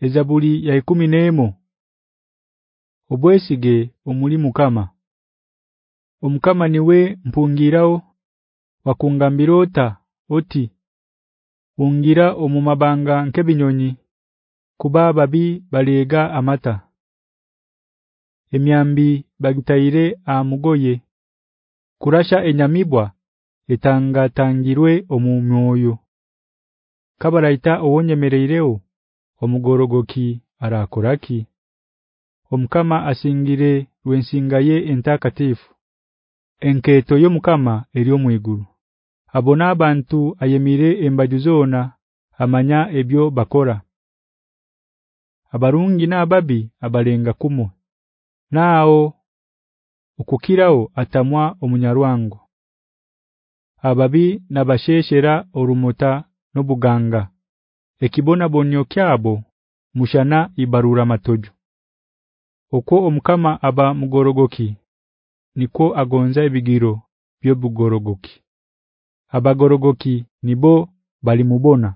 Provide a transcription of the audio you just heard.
Ezabuli ya 11 Obwesige omuli mukama. Omukama niwe mpungirawo wakungambirota oti ungira omumabanga nkebinyonyi kuba babi balega amata. Emyambi bagitaire amugoye kurasha enyamibwa etanga tangirwe omumyoyo Kabaraita owonyemereireo omugorogoki arakoraki? Omukama asingire rwensingaye entakatifu. Enketo y'omukama eri omwiguru Abona abantu ayemire embajuzona amanya ebyo bakora Abarungi nababi abalenga kumo Nao okukirao atamwa omunyarwango. Ababi nabasheshera orumota nobuganga ekibona bonyo kyabo mushana ibarura matojo okwo omukama aba mugorogoki niko agonza ebigiro byobugorogoki Abagorogoki nibo bali mubona